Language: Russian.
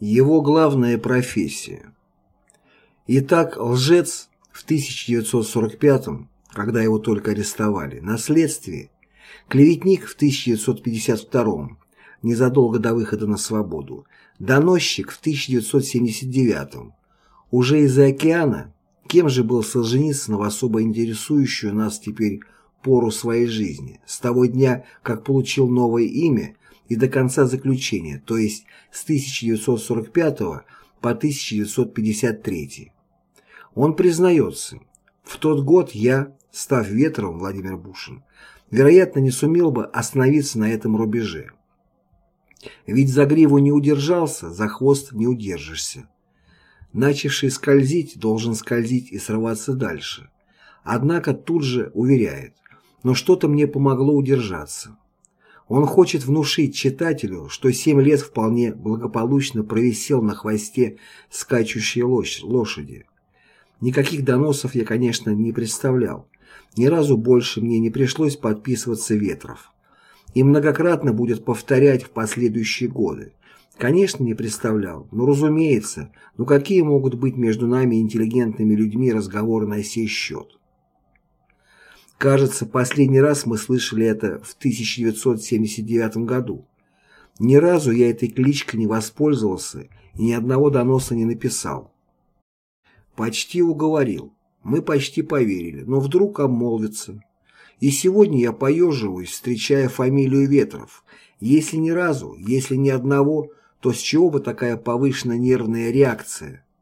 Его главная профессия. Итак, лжец в 1945 когда его только арестовали, на следствии, клеветник в 1952 незадолго до выхода на свободу, доносчик в 1979 уже из-за океана, кем же был Солженицын в особо интересующую нас теперь пору своей жизни, с того дня, как получил новое имя и до конца заключения, то есть с 1945 по 1953. Он признается, в тот год я, став ветром, Владимир Бушин, вероятно, не сумел бы остановиться на этом рубеже. Ведь за гриву не удержался, за хвост не удержишься. Начавший скользить, должен скользить и срываться дальше. Однако тут же уверяет, но что-то мне помогло удержаться. Он хочет внушить читателю, что семь лет вполне благополучно провисел на хвосте скачущей лошади. Никаких доносов я, конечно, не представлял. Ни разу больше мне не пришлось подписываться ветров. И многократно будет повторять в последующие годы. Конечно, не представлял, но разумеется, ну какие могут быть между нами интеллигентными людьми разговоры на сей счет? Кажется, последний раз мы слышали это в 1979 году. Ни разу я этой кличкой не воспользовался и ни одного доноса не написал. Почти уговорил. Мы почти поверили, но вдруг обмолвится. И сегодня я поеживаюсь, встречая фамилию Ветров. Если ни разу, если ни одного, то с чего бы такая повышенная нервная реакция?